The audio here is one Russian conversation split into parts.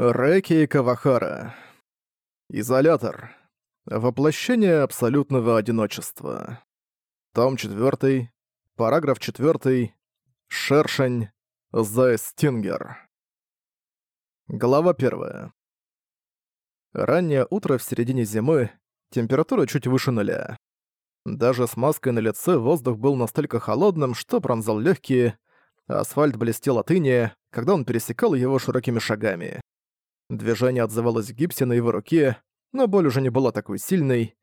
Рэки Кавахара. Изолятор. Воплощение абсолютного одиночества. Том 4. Параграф 4. Шершень. The Stinger. Глава 1. Раннее утро в середине зимы, температура чуть выше нуля. Даже с маской на лице воздух был настолько холодным, что пронзал легкие, асфальт блестел от иния, когда он пересекал его широкими шагами. Движение отзывалось в гипсе на его руке, но боль уже не была такой сильной.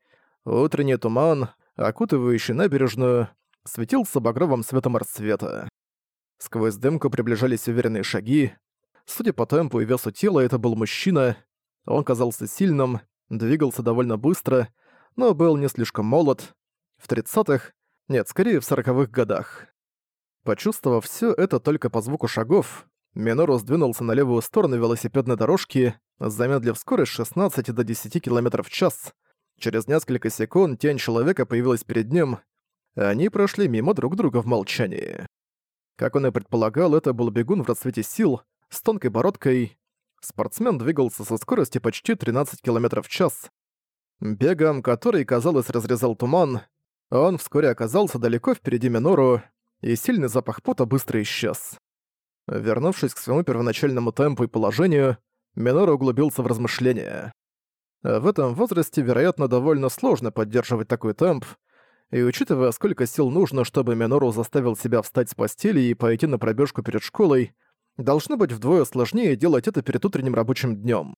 Утренний туман, окутывающий набережную, светился багровым светом расцвета. Сквозь дымку приближались уверенные шаги. Судя по темпу и весу тела, это был мужчина. Он казался сильным, двигался довольно быстро, но был не слишком молод. В тридцатых, нет, скорее в сороковых годах. Почувствовав все это только по звуку шагов, Минору сдвинулся на левую сторону велосипедной дорожки, замедлив скорость 16 до 10 км в час. Через несколько секунд тень человека появилась перед ним. Они прошли мимо друг друга в молчании. Как он и предполагал, это был бегун в расцвете сил, с тонкой бородкой. Спортсмен двигался со скоростью почти 13 км в час. Бегом, который, казалось, разрезал туман, он вскоре оказался далеко впереди Минору, и сильный запах пота быстро исчез. Вернувшись к своему первоначальному темпу и положению, Минору углубился в размышления. В этом возрасте, вероятно, довольно сложно поддерживать такой темп, и учитывая, сколько сил нужно, чтобы Минору заставил себя встать с постели и пойти на пробежку перед школой, должно быть вдвое сложнее делать это перед утренним рабочим днем.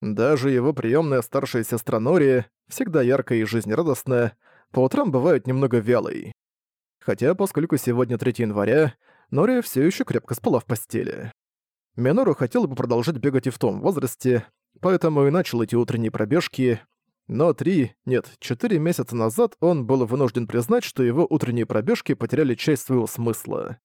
Даже его приемная старшая сестра Нори, всегда яркая и жизнерадостная, по утрам бывает немного вялой. Хотя, поскольку сегодня 3 января, Нори все еще крепко спала в постели. Минору хотел бы продолжать бегать и в том возрасте, поэтому и начал эти утренние пробежки, но три, нет, четыре месяца назад он был вынужден признать, что его утренние пробежки потеряли часть своего смысла.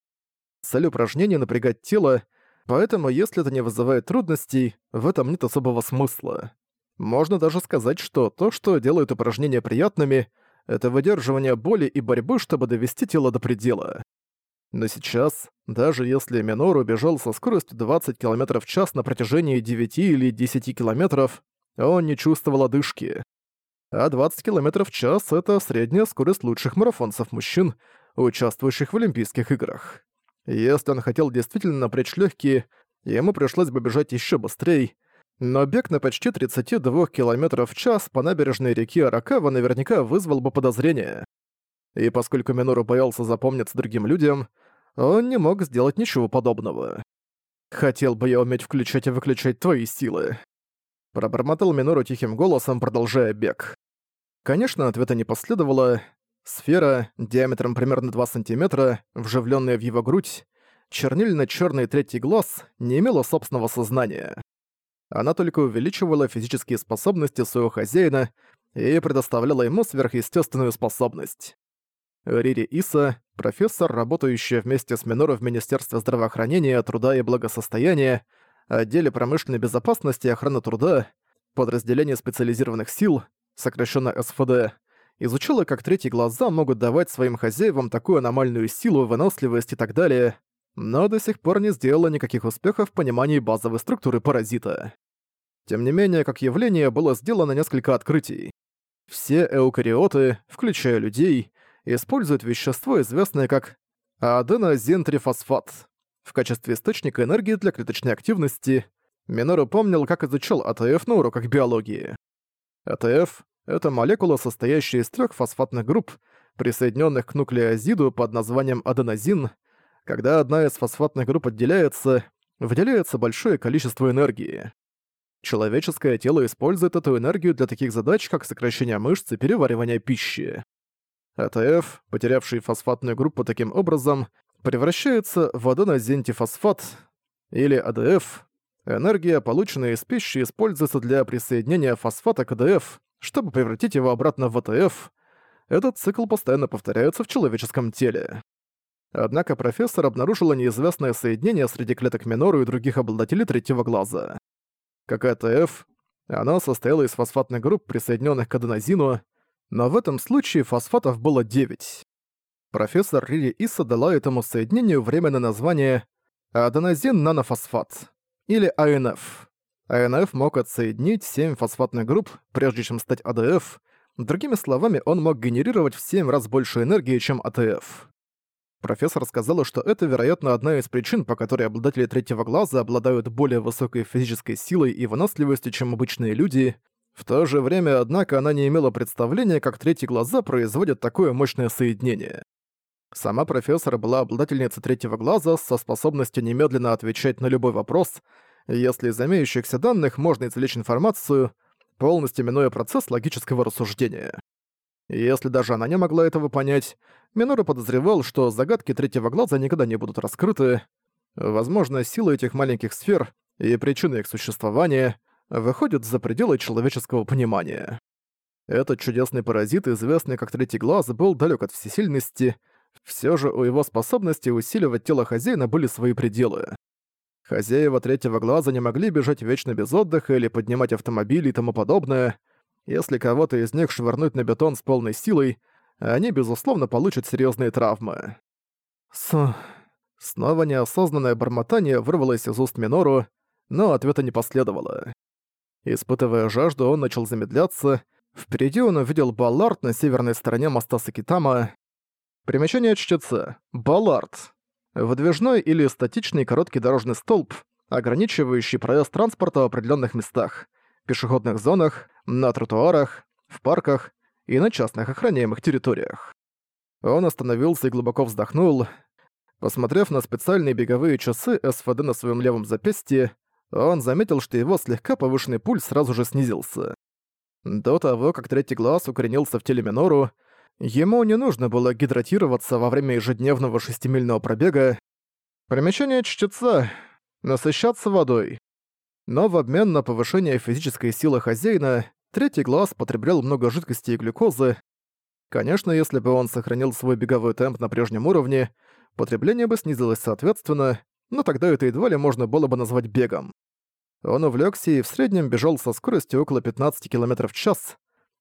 Цель упражнения — напрягать тело, поэтому если это не вызывает трудностей, в этом нет особого смысла. Можно даже сказать, что то, что делает упражнения приятными, это выдерживание боли и борьбы, чтобы довести тело до предела. Но сейчас, даже если Минору бежал со скоростью 20 км в час на протяжении 9 или 10 км, он не чувствовал одышки. А 20 км в час — это средняя скорость лучших марафонцев мужчин, участвующих в Олимпийских играх. Если он хотел действительно напрячь легкие, ему пришлось бы бежать еще быстрее, но бег на почти 32 км в час по набережной реки Аракава наверняка вызвал бы подозрение. И поскольку Минору боялся запомниться другим людям, он не мог сделать ничего подобного. «Хотел бы я уметь включать и выключать твои силы», — пробормотал Минору тихим голосом, продолжая бег. Конечно, ответа не последовало. Сфера, диаметром примерно 2 сантиметра, вживленная в его грудь, чернильно-черный третий глаз, не имела собственного сознания. Она только увеличивала физические способности своего хозяина и предоставляла ему сверхъестественную способность. Рири Иса, профессор, работающая вместе с Минору в Министерстве здравоохранения, труда и благосостояния, отделе промышленной безопасности и охраны труда, подразделение специализированных сил, сокращенно СФД, изучила, как третьи глаза могут давать своим хозяевам такую аномальную силу, выносливость и так далее, но до сих пор не сделала никаких успехов в понимании базовой структуры паразита. Тем не менее, как явление было сделано несколько открытий. Все эукариоты, включая людей, используют вещество, известное как аденозин-трифосфат. В качестве источника энергии для клеточной активности Минору помнил, как изучал АТФ на уроках биологии. АТФ — это молекула, состоящая из трех фосфатных групп, присоединенных к нуклеозиду под названием аденозин. Когда одна из фосфатных групп отделяется, выделяется большое количество энергии. Человеческое тело использует эту энергию для таких задач, как сокращение мышц и переваривание пищи. АТФ, потерявший фосфатную группу таким образом, превращается в аденозиндифосфат, или АДФ. Энергия, полученная из пищи, используется для присоединения фосфата к АДФ, чтобы превратить его обратно в АТФ. Этот цикл постоянно повторяется в человеческом теле. Однако профессор обнаружила неизвестное соединение среди клеток Минору и других обладателей третьего глаза. Как АТФ, оно состояло из фосфатных групп, присоединенных к аденозину, но в этом случае фосфатов было 9. Профессор Рири Иса дала этому соединению временное название аденозин-нанофосфат, или АНФ. АНФ мог отсоединить 7 фосфатных групп, прежде чем стать АДФ. Другими словами, он мог генерировать в 7 раз больше энергии, чем АТФ. Профессор сказала, что это, вероятно, одна из причин, по которой обладатели третьего глаза обладают более высокой физической силой и выносливостью, чем обычные люди. В то же время, однако, она не имела представления, как третьи глаза производят такое мощное соединение. Сама профессор была обладательницей третьего глаза со способностью немедленно отвечать на любой вопрос, если из имеющихся данных можно извлечь информацию, полностью минуя процесс логического рассуждения. Если даже она не могла этого понять, Минора подозревал, что загадки третьего глаза никогда не будут раскрыты. Возможно, сила этих маленьких сфер и причины их существования выходят за пределы человеческого понимания. Этот чудесный паразит, известный как Третий Глаз, был далек от всесильности, все же у его способности усиливать тело хозяина были свои пределы. Хозяева Третьего Глаза не могли бежать вечно без отдыха или поднимать автомобили и тому подобное. Если кого-то из них швырнуть на бетон с полной силой, они, безусловно, получат серьезные травмы. С... Снова неосознанное бормотание вырвалось из уст Минору, но ответа не последовало. Испытывая жажду, он начал замедляться. Впереди он увидел Баллард на северной стороне моста Сакитама. Примечание чтеца. Баллард. Выдвижной или статичный короткий дорожный столб, ограничивающий проезд транспорта в определенных местах, пешеходных зонах, на тротуарах, в парках и на частных охраняемых территориях. Он остановился и глубоко вздохнул. Посмотрев на специальные беговые часы СФД на своем левом запястье, он заметил, что его слегка повышенный пульс сразу же снизился. До того, как третий глаз укоренился в теле Минору, ему не нужно было гидратироваться во время ежедневного шестимильного пробега. Примечание чтеца — насыщаться водой. Но в обмен на повышение физической силы хозяина, третий глаз потреблял много жидкости и глюкозы. Конечно, если бы он сохранил свой беговой темп на прежнем уровне, потребление бы снизилось соответственно, но тогда это едва ли можно было бы назвать бегом. Он увлекся и в среднем бежал со скоростью около 15 км в час,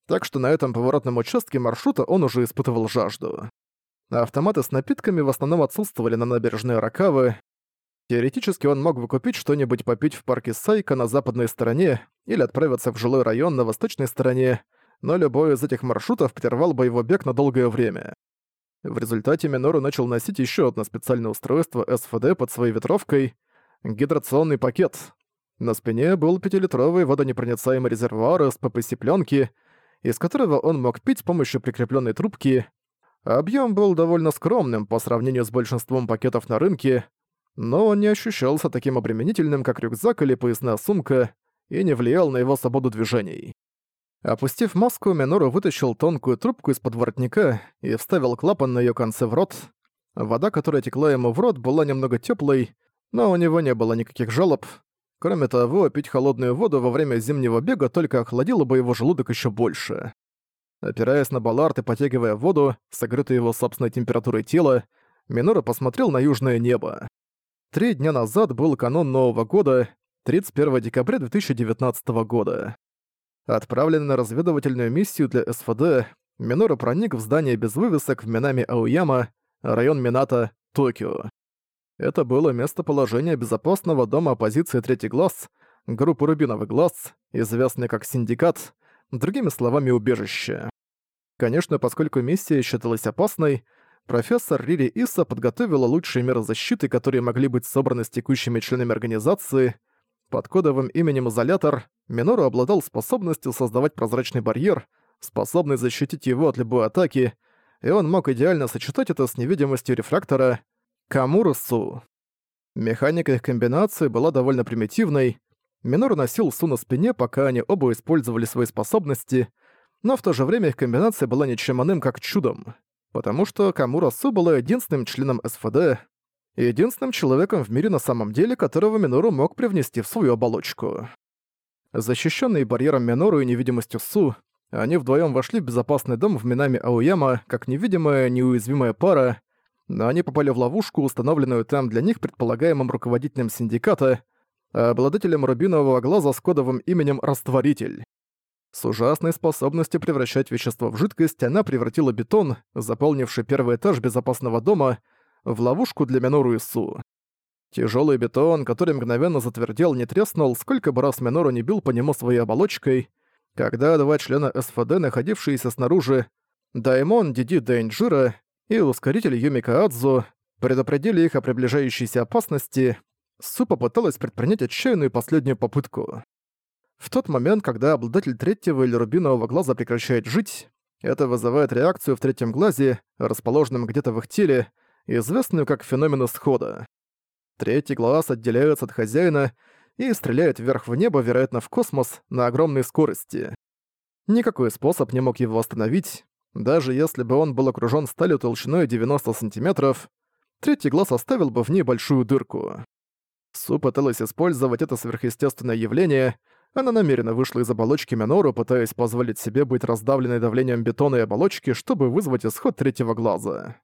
так что на этом поворотном участке маршрута он уже испытывал жажду. Автоматы с напитками в основном отсутствовали на набережной Ракавы. Теоретически он мог бы купить что-нибудь попить в парке Сайка на западной стороне или отправиться в жилой район на восточной стороне, но любой из этих маршрутов прервал бы его бег на долгое время. В результате Минору начал носить еще одно специальное устройство СФД под своей ветровкой — гидрационный пакет. На спине был пятилитровый водонепроницаемый резервуар из ППС-пленки, из которого он мог пить с помощью прикрепленной трубки. Объем был довольно скромным по сравнению с большинством пакетов на рынке, но он не ощущался таким обременительным, как рюкзак или поясная сумка, и не влиял на его свободу движений. Опустив маску, Минору вытащил тонкую трубку из-под воротника и вставил клапан на ее конце в рот. Вода, которая текла ему в рот, была немного теплой, но у него не было никаких жалоб. Кроме того, пить холодную воду во время зимнего бега только охладило бы его желудок еще больше. Опираясь на баллард и потягивая воду, согретую его собственной температурой тела, Минора посмотрел на южное небо. Три дня назад был канун Нового года, 31 декабря 2019 года. Отправленный на разведывательную миссию для СФД, Минора проник в здание без вывесок в Минами Аояма, район Минато, Токио. Это было местоположение безопасного дома оппозиции «Третий глаз», группы «Рубиновый глаз», известный как «Синдикат», другими словами «убежище». Конечно, поскольку миссия считалась опасной, профессор Рири Иса подготовила лучшие меры защиты, которые могли быть собраны с текущими членами организации — под кодовым именем «Изолятор» Минору обладал способностью создавать прозрачный барьер, способный защитить его от любой атаки, и он мог идеально сочетать это с невидимостью рефрактора Камурусу. Механика их комбинации была довольно примитивной. Минору носил Су на спине, пока они оба использовали свои способности, но в то же время их комбинация была ничем иным, как чудом, потому что Камурасу была единственным членом СФД, единственным человеком в мире на самом деле, которого Минору мог привнести в свою оболочку. Защищенные барьером Минору и невидимостью Су, они вдвоем вошли в безопасный дом в Минами Ауяма как невидимая, неуязвимая пара, но они попали в ловушку, установленную там для них предполагаемым руководителем синдиката, обладателем рубинового глаза с кодовым именем «Растворитель». С ужасной способностью превращать вещество в жидкость она превратила бетон, заполнивший первый этаж безопасного дома, в ловушку для Минору и Су. Тяжелый бетон, который мгновенно затвердел, не треснул, сколько бы раз Минору не бил по нему своей оболочкой. Когда два члена СФД, находившиеся снаружи, Даймон Диди Дэнджира и ускоритель Юмика Адзу, предупредили их о приближающейся опасности, Су попыталась предпринять отчаянную последнюю попытку. В тот момент, когда обладатель третьего или рубинового глаза прекращает жить, это вызывает реакцию в третьем глазе, расположенном где-то в их теле, известную как феномен исхода. Третий глаз отделяется от хозяина и стреляет вверх в небо, вероятно, в космос, на огромной скорости. Никакой способ не мог его остановить, даже если бы он был окружён сталью толщиной 90 сантиметров, третий глаз оставил бы в ней большую дырку. Су пыталась использовать это сверхъестественное явление, она намеренно вышла из оболочки Минору, пытаясь позволить себе быть раздавленной давлением бетона и оболочки, чтобы вызвать исход третьего глаза.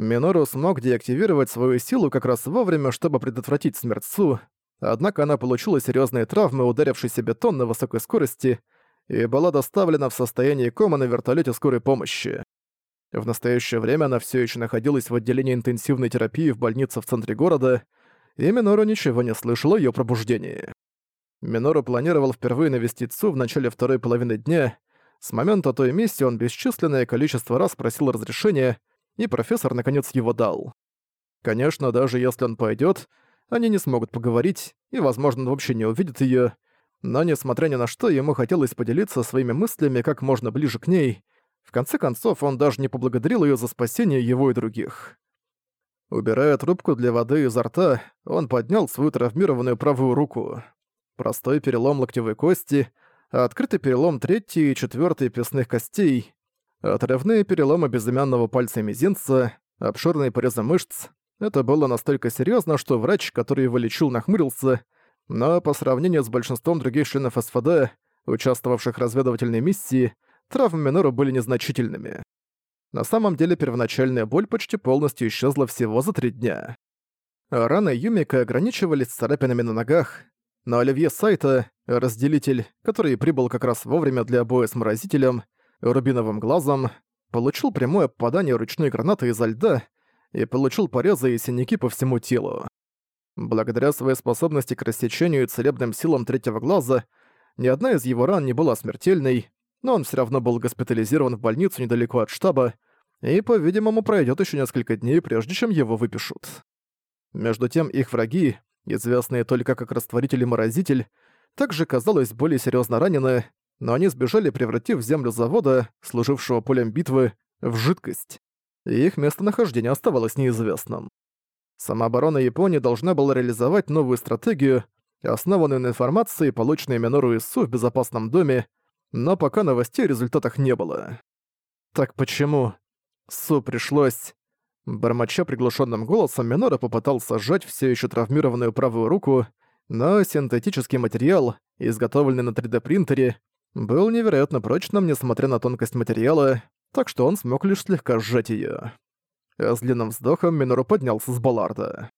Минору смог деактивировать свою силу как раз вовремя, чтобы предотвратить смерть Су, однако она получила серьезные травмы, ударившийся бетон на высокой скорости, и была доставлена в состоянии кома на вертолете скорой помощи. В настоящее время она все еще находилась в отделении интенсивной терапии в больнице в центре города, и Минору ничего не слышала о её пробуждении. Минору планировал впервые навестить Су в начале второй половины дня. С момента той миссии он бесчисленное количество раз просил разрешения, и профессор наконец его дал. Конечно, даже если он пойдет, они не смогут поговорить, и, возможно, он вообще не увидит ее. но, несмотря ни на что, ему хотелось поделиться своими мыслями как можно ближе к ней. В конце концов, он даже не поблагодарил ее за спасение его и других. Убирая трубку для воды изо рта, он поднял свою травмированную правую руку простой перелом локтевой кости, открытый перелом третьей и четвертой песных костей, отрывные переломы безымянного пальца и мизинца, обширные порезы мышц. Это было настолько серьезно, что врач, который его лечил, нахмурился, но по сравнению с большинством других членов СФД, участвовавших в разведывательной миссии, травмы Минору были незначительными. На самом деле первоначальная боль почти полностью исчезла всего за три дня. Раны Юмика ограничивались царапинами на ногах, но Оливье Сайта, разделитель, который прибыл как раз вовремя для боя с морозителем, рубиновым глазом, получил прямое попадание ручной гранаты изо льда и получил порезы и синяки по всему телу. Благодаря своей способности к рассечению и целебным силам третьего глаза, ни одна из его ран не была смертельной, но он все равно был госпитализирован в больницу недалеко от штаба, и, по-видимому, пройдет еще несколько дней, прежде чем его выпишут. Между тем их враги, известные только как растворитель и морозитель, также казалось более серьезно ранены, но они сбежали, превратив землю завода, служившего полем битвы, в жидкость. И их местонахождение оставалось неизвестным. Самооборона Японии должна была реализовать новую стратегию, основанную на информации, полученной Минору и Су в безопасном доме, но пока новостей о результатах не было. Так почему? Су пришлось... Бормоча приглушенным голосом, Минора попытался сжать все еще травмированную правую руку, но синтетический материал, изготовленный на 3D-принтере, был невероятно прочным, несмотря на тонкость материала, так что он смог лишь слегка сжать ее. С длинным вздохом Минору поднялся с Балларда.